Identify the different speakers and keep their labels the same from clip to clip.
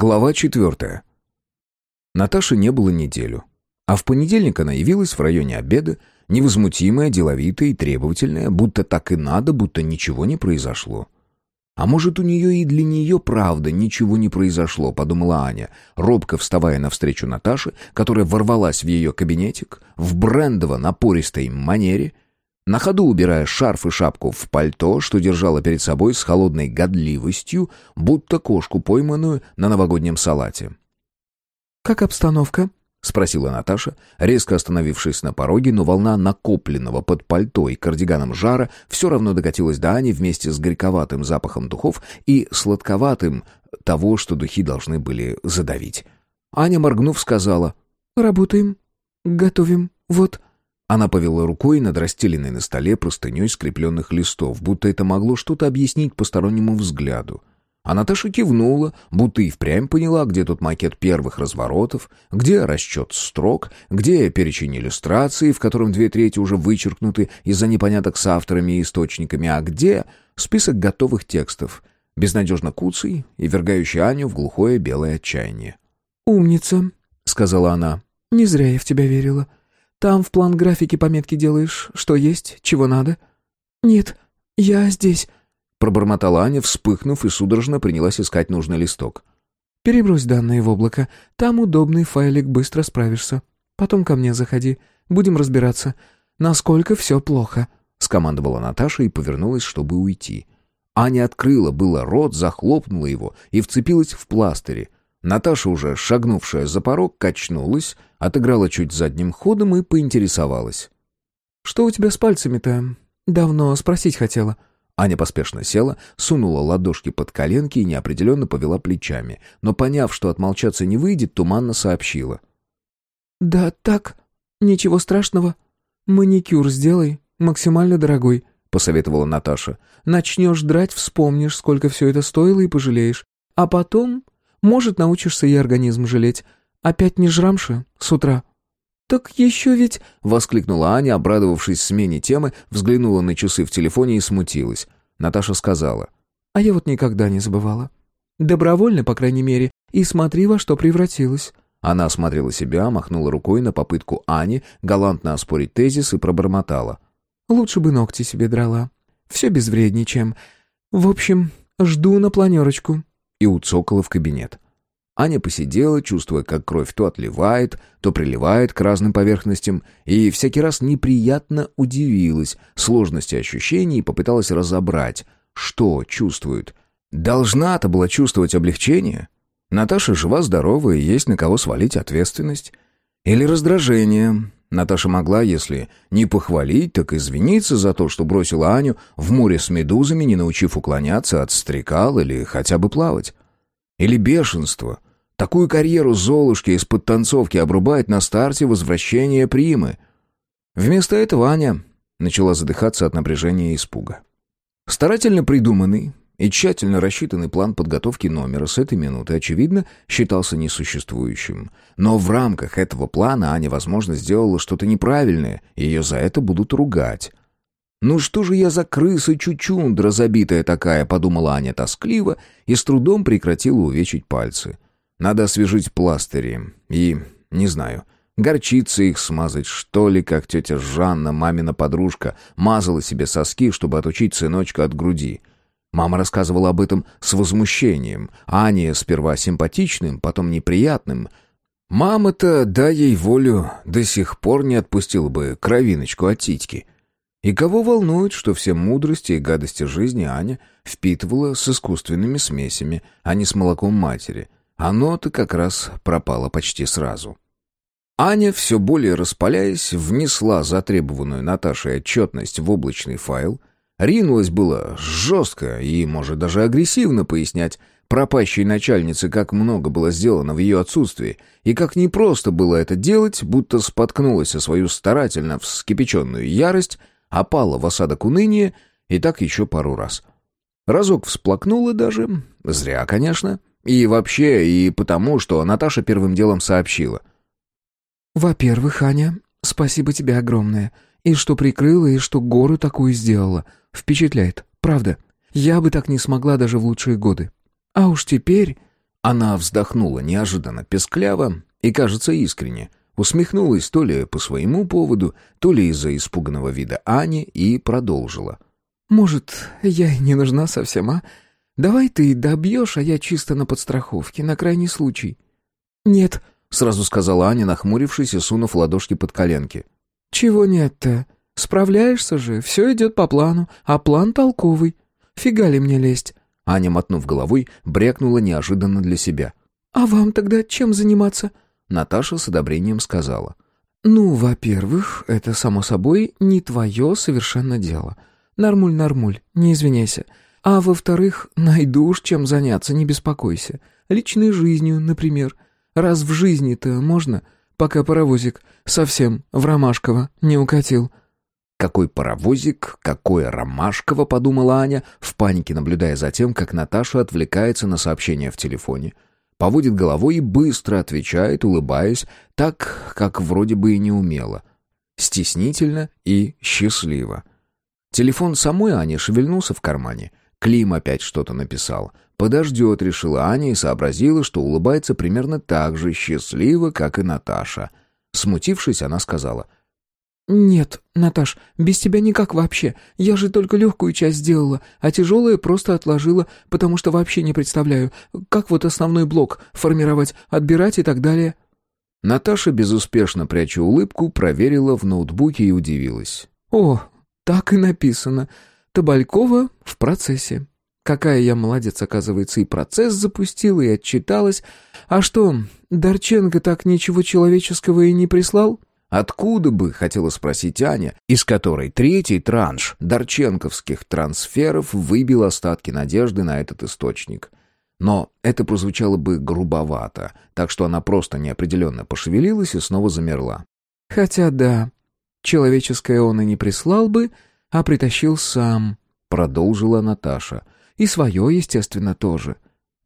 Speaker 1: Глава четвертая. Наташи не было неделю. А в понедельник она явилась в районе обеда, невозмутимая, деловитая и требовательная, будто так и надо, будто ничего не произошло. «А может, у нее и для нее, правда, ничего не произошло», — подумала Аня, робко вставая навстречу Наташе, которая ворвалась в ее кабинетик в брендово-напористой манере — на ходу убирая шарф и шапку в пальто, что держала перед собой с холодной годливостью, будто кошку, пойманную на новогоднем салате.
Speaker 2: «Как обстановка?» — спросила Наташа, резко остановившись на пороге, но волна накопленного под пальто и кардиганом жара все равно докатилась до Ани вместе с горьковатым запахом духов и сладковатым того, что духи должны были задавить. Аня, моргнув, сказала «Работаем, готовим, вот...»
Speaker 1: Она повела рукой над расстеленной на столе простыней скрепленных листов, будто это могло что-то объяснить постороннему взгляду. А Наташа кивнула, будто и впрямь поняла, где тут макет первых разворотов, где расчет строк, где перечень иллюстраций, в котором две трети уже вычеркнуты из-за непоняток с авторами и источниками, а где список готовых текстов, безнадежно куцый и вергающий Аню в глухое белое отчаяние.
Speaker 2: «Умница», — сказала она. «Не зря я в тебя верила. Там в план графики пометки делаешь, что есть, чего надо?» «Нет, я здесь», —
Speaker 1: пробормотала Аня, вспыхнув и судорожно принялась искать нужный листок.
Speaker 2: «Перебрось данные в облако. Там удобный файлик, быстро справишься. Потом ко мне заходи. Будем разбираться, насколько все плохо», —
Speaker 1: скомандовала Наташа и повернулась, чтобы уйти. Аня открыла было рот, захлопнула его и вцепилась в пластыри — Наташа, уже шагнувшая за порог, качнулась, отыграла чуть задним ходом и поинтересовалась.
Speaker 2: «Что у тебя с пальцами-то? Давно спросить хотела».
Speaker 1: Аня поспешно села, сунула ладошки под коленки и неопределенно повела плечами, но, поняв, что отмолчаться не выйдет, туманно сообщила.
Speaker 2: «Да так, ничего страшного. Маникюр сделай, максимально дорогой», — посоветовала Наташа. «Начнешь драть, вспомнишь, сколько все это стоило и пожалеешь. А потом может, научишься и организм жалеть. Опять не жрамши с утра?»
Speaker 1: «Так еще ведь...» — воскликнула Аня, обрадовавшись смене темы, взглянула на часы в телефоне и смутилась. Наташа сказала.
Speaker 2: «А я вот никогда не забывала. Добровольно, по крайней мере, и смотри, во что превратилась».
Speaker 1: Она осмотрела себя, махнула рукой на попытку Ани галантно оспорить тезис и пробормотала.
Speaker 2: «Лучше бы ногти себе драла. Все безвреднее, чем... В общем, жду на планерочку
Speaker 1: и уцокала в кабинет. Аня посидела, чувствуя, как кровь то отливает, то приливает к разным поверхностям, и всякий раз неприятно удивилась сложности ощущений и попыталась разобрать, что чувствует. Должна-то была чувствовать облегчение. Наташа жива-здорова и есть на кого свалить ответственность. Или раздражение. Наташа могла, если не похвалить, так извиниться за то, что бросила Аню в море с медузами, не научив уклоняться от стрекал или хотя бы плавать. Или бешенство. Такую карьеру Золушки из-под танцовки обрубает на старте возвращения Примы. Вместо этого Аня начала задыхаться от напряжения и испуга. Старательно придуманный, и тщательно рассчитанный план подготовки номера с этой минуты, очевидно, считался несуществующим. Но в рамках этого плана Аня, возможно, сделала что-то неправильное, ее за это будут ругать. «Ну что же я за крыса чучундра забитая такая?» — подумала Аня тоскливо и с трудом прекратила увечить пальцы. «Надо освежить пластыри и, не знаю, горчицы их смазать, что ли, как тетя Жанна, мамина подружка, мазала себе соски, чтобы отучить сыночка от груди». Мама рассказывала об этом с возмущением. Аня сперва симпатичным, потом неприятным. Мама-то, дай ей волю, до сих пор не отпустила бы кровиночку от титьки. И кого волнует, что все мудрости и гадости жизни Аня впитывала с искусственными смесями, а не с молоком матери. Оно-то как раз пропало почти сразу. Аня, все более распаляясь, внесла затребованную Наташей отчетность в облачный файл, Ринулась было жестко и, может, даже агрессивно пояснять пропащей начальнице, как много было сделано в ее отсутствии, и как непросто было это делать, будто споткнулась о свою старательно вскипяченную ярость, опала в осадок уныния, и так еще пару раз. Разок всплакнула даже, зря, конечно, и вообще, и потому, что Наташа первым делом сообщила.
Speaker 2: «Во-первых, Аня, спасибо тебе огромное, и что прикрыла, и что гору такую сделала». Впечатляет, правда. Я бы так не смогла даже в лучшие годы. А уж теперь...»
Speaker 1: Она вздохнула неожиданно пескляво и, кажется, искренне. Усмехнулась то ли по своему поводу, то ли из-за испуганного вида Ани и продолжила.
Speaker 2: «Может, я и не нужна совсем, а? Давай ты добьешь, а я чисто на подстраховке, на крайний случай».
Speaker 1: «Нет», — сразу сказала Аня, нахмурившись и сунув ладошки под коленки.
Speaker 2: «Чего нет-то? Справляешься же, все идет по плану, а план толковый. Фига ли мне лезть?»
Speaker 1: Аня, мотнув головой, брякнула неожиданно для себя.
Speaker 2: «А вам тогда чем заниматься?»
Speaker 1: Наташа с одобрением сказала.
Speaker 2: «Ну, во-первых, это, само собой, не твое совершенно дело. Нормуль, нормуль, не извиняйся. А во-вторых, найду уж чем заняться, не беспокойся. Личной жизнью, например. Раз в жизни-то можно, пока паровозик совсем в Ромашково не укатил».
Speaker 1: «Какой паровозик, какое Ромашково», — подумала Аня, в панике наблюдая за тем, как Наташа отвлекается на сообщение в телефоне. Поводит головой и быстро отвечает, улыбаясь, так, как вроде бы и не умела. Стеснительно и счастливо. Телефон самой Ани шевельнулся в кармане. Клим опять что-то написал. «Подождет», — решила Аня и сообразила, что улыбается примерно так же счастливо, как и Наташа. Смутившись, она сказала —
Speaker 2: «Нет, Наташ, без тебя никак вообще. Я же только легкую часть сделала, а тяжелое просто отложила, потому что вообще не представляю, как вот основной блок формировать, отбирать и так далее».
Speaker 1: Наташа, безуспешно пряча улыбку, проверила в ноутбуке и удивилась.
Speaker 2: «О, так и написано. Табалькова в процессе. Какая я молодец, оказывается, и процесс запустила, и отчиталась. А что, Дорченко так ничего человеческого и не прислал?»
Speaker 1: Откуда бы, хотела спросить Аня, из которой третий транш дорченковских трансферов выбил остатки надежды на этот источник. Но это прозвучало бы грубовато, так что она просто неопределенно пошевелилась и снова замерла.
Speaker 2: «Хотя да, человеческое он и не прислал бы, а притащил сам», — продолжила Наташа. «И свое, естественно, тоже.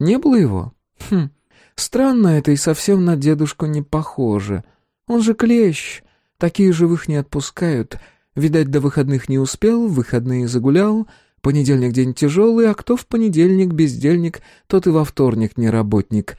Speaker 2: Не было его? Хм, странно это и совсем на дедушку не похоже». Он же клещ. Такие живых не отпускают. Видать, до выходных не успел, выходные загулял. Понедельник день тяжелый, а кто в понедельник бездельник, тот и во вторник не работник.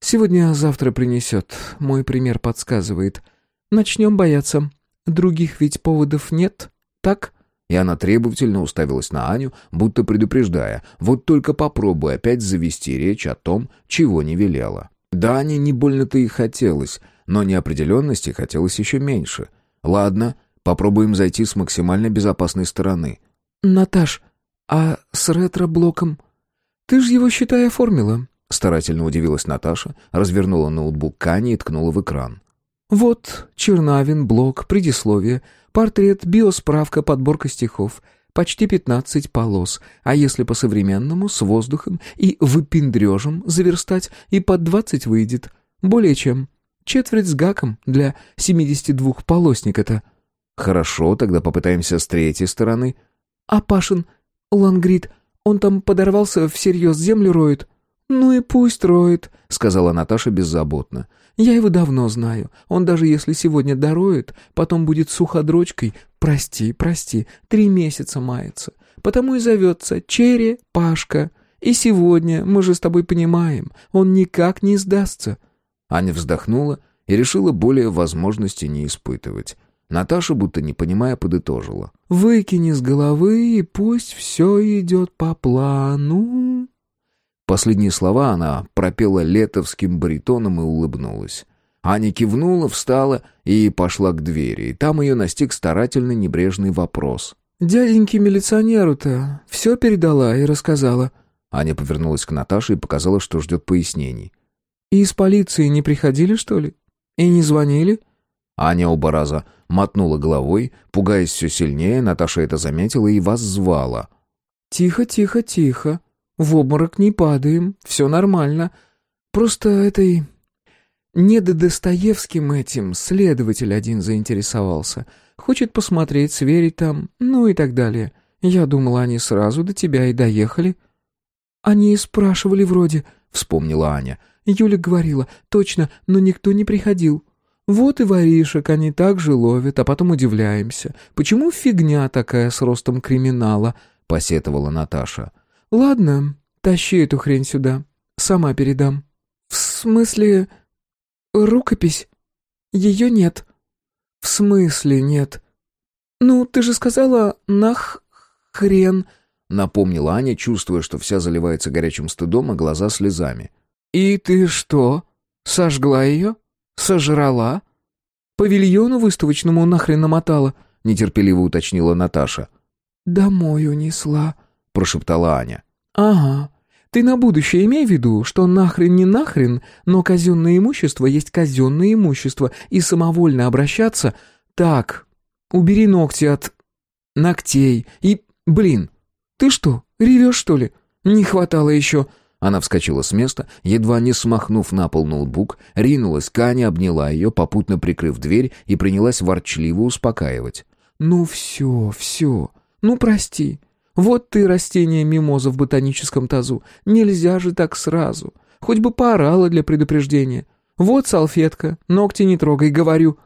Speaker 2: Сегодня-завтра принесет, мой пример подсказывает. Начнем бояться. Других ведь поводов нет, так?»
Speaker 1: И она требовательно уставилась на Аню, будто предупреждая, вот только попробуй опять завести речь о том, чего не велела. Да, Ане не больно-то и хотелось, но неопределенности хотелось еще меньше. Ладно, попробуем зайти с максимально безопасной стороны.
Speaker 2: «Наташ, а с ретро-блоком? Ты же его, считай, оформила».
Speaker 1: Старательно удивилась Наташа, развернула ноутбук Кани и ткнула в экран.
Speaker 2: «Вот, Чернавин, блок, предисловие, портрет, биосправка, подборка стихов». Почти пятнадцать полос, а если по-современному, с воздухом и выпендрежем заверстать, и под двадцать выйдет. Более чем. Четверть с гаком для 72-полосника-то».
Speaker 1: «Хорошо, тогда попытаемся с третьей стороны».
Speaker 2: «А Пашин, Лангрид, он там подорвался, всерьез землю роет?» «Ну и пусть роет», — сказала Наташа беззаботно. «Я его давно знаю. Он даже если сегодня дороет, потом будет суходрочкой. Прости, прости, три месяца мается. Потому и зовется Черри Пашка. И сегодня, мы же с тобой понимаем, он никак не сдастся.
Speaker 1: Аня вздохнула и решила более возможности не испытывать. Наташа, будто не понимая, подытожила.
Speaker 2: «Выкини с головы, и пусть все идет по плану».
Speaker 1: Последние слова она пропела летовским баритоном и улыбнулась. Аня кивнула, встала и пошла к двери. И там ее настиг старательно небрежный вопрос.
Speaker 2: «Дяденьке милиционеру-то все передала и рассказала».
Speaker 1: Аня повернулась к Наташе и показала, что ждет пояснений.
Speaker 2: «И из полиции не приходили, что ли? И не звонили?»
Speaker 1: Аня оба раза мотнула головой, пугаясь все сильнее, Наташа это заметила и вас звала.
Speaker 2: «Тихо, тихо, тихо. В обморок не падаем, все нормально. Просто этой... Не до Достоевским этим следователь один заинтересовался. Хочет посмотреть, сверить там, ну и так далее. Я думала, они сразу до тебя и доехали». «Они спрашивали вроде», — вспомнила Аня. Юля говорила, точно, но никто не приходил. Вот и воришек они так же ловят, а потом удивляемся. Почему фигня такая с ростом криминала?» — посетовала Наташа. «Ладно, тащи эту хрень сюда. Сама передам».
Speaker 3: смысле... рукопись? Ее нет». «В смысле нет?» «Ну, ты же сказала «нах... хрен...»
Speaker 2: Напомнила Аня, чувствуя, что вся заливается горячим стыдом, а глаза слезами.
Speaker 3: «И ты что, сожгла ее? Сожрала? Павильону выставочному нахрен намотала?»
Speaker 2: Нетерпеливо уточнила Наташа.
Speaker 3: «Домой унесла», —
Speaker 2: прошептала Аня.
Speaker 3: «Ага. Ты на будущее имей в виду, что нахрен не нахрен, но казенное имущество есть казенное имущество, и самовольно обращаться... Так, убери ногти от... ногтей и... Блин, «Ты что, ревешь, что ли? Не хватало еще...»
Speaker 2: Она вскочила с места, едва не смахнув на пол ноутбук, ринулась к Ане, обняла ее, попутно прикрыв дверь и принялась ворчливо успокаивать.
Speaker 3: «Ну все, все. Ну прости. Вот ты растение мимоза в ботаническом тазу. Нельзя же так сразу. Хоть бы поорала для предупреждения. Вот салфетка, ногти не трогай, говорю».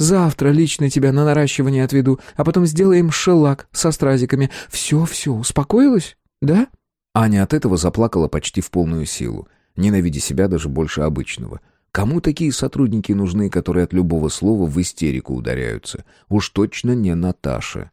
Speaker 3: Завтра лично тебя на наращивание отведу, а потом сделаем шелак со стразиками. Все-все, успокоилась? Да?»
Speaker 2: Аня от этого заплакала почти в полную силу, ненавидя себя даже больше обычного. Кому такие сотрудники нужны, которые от любого слова в истерику ударяются? Уж точно не Наташа.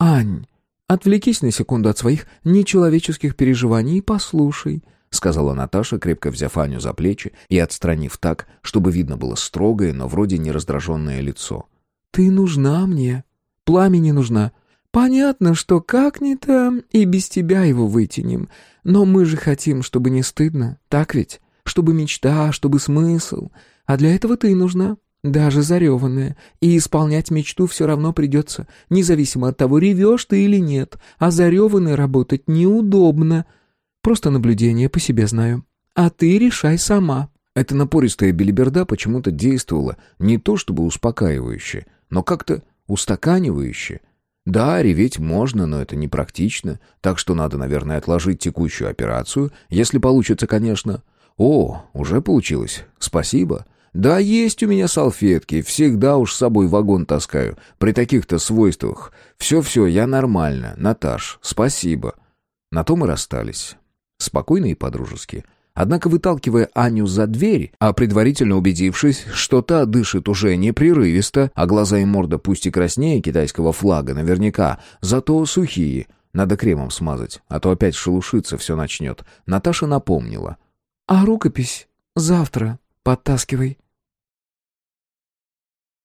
Speaker 3: «Ань, отвлекись на секунду от своих нечеловеческих переживаний и послушай
Speaker 2: сказала Наташа, крепко взяв Аню за плечи и отстранив так, чтобы видно было строгое, но вроде не раздраженное лицо.
Speaker 3: «Ты нужна мне. Пламени нужна. Понятно, что как-ни-то и без тебя его вытянем. Но мы же хотим, чтобы не стыдно, так ведь? Чтобы мечта, чтобы смысл. А для этого ты нужна, даже зареванная. И исполнять мечту все равно придется, независимо от того, ревешь ты или нет. А зареванной работать неудобно». Просто наблюдение по себе знаю. А ты решай сама».
Speaker 2: Эта напористая белиберда почему-то действовала не то чтобы успокаивающе, но как-то устаканивающе. Да, реветь можно, но это непрактично, так что надо, наверное, отложить текущую операцию, если получится, конечно. О, уже получилось. Спасибо. Да, есть у меня салфетки, всегда уж с собой вагон таскаю. При таких-то свойствах. Все-все, я нормально. Наташ, спасибо. На том и расстались спокойно и по-дружески. Однако, выталкивая Аню за дверь, а предварительно убедившись, что та дышит уже непрерывисто, а глаза и морда пусть и краснее китайского флага наверняка, зато сухие, надо кремом смазать, а то опять шелушиться все начнет, Наташа напомнила.
Speaker 3: «А рукопись завтра подтаскивай».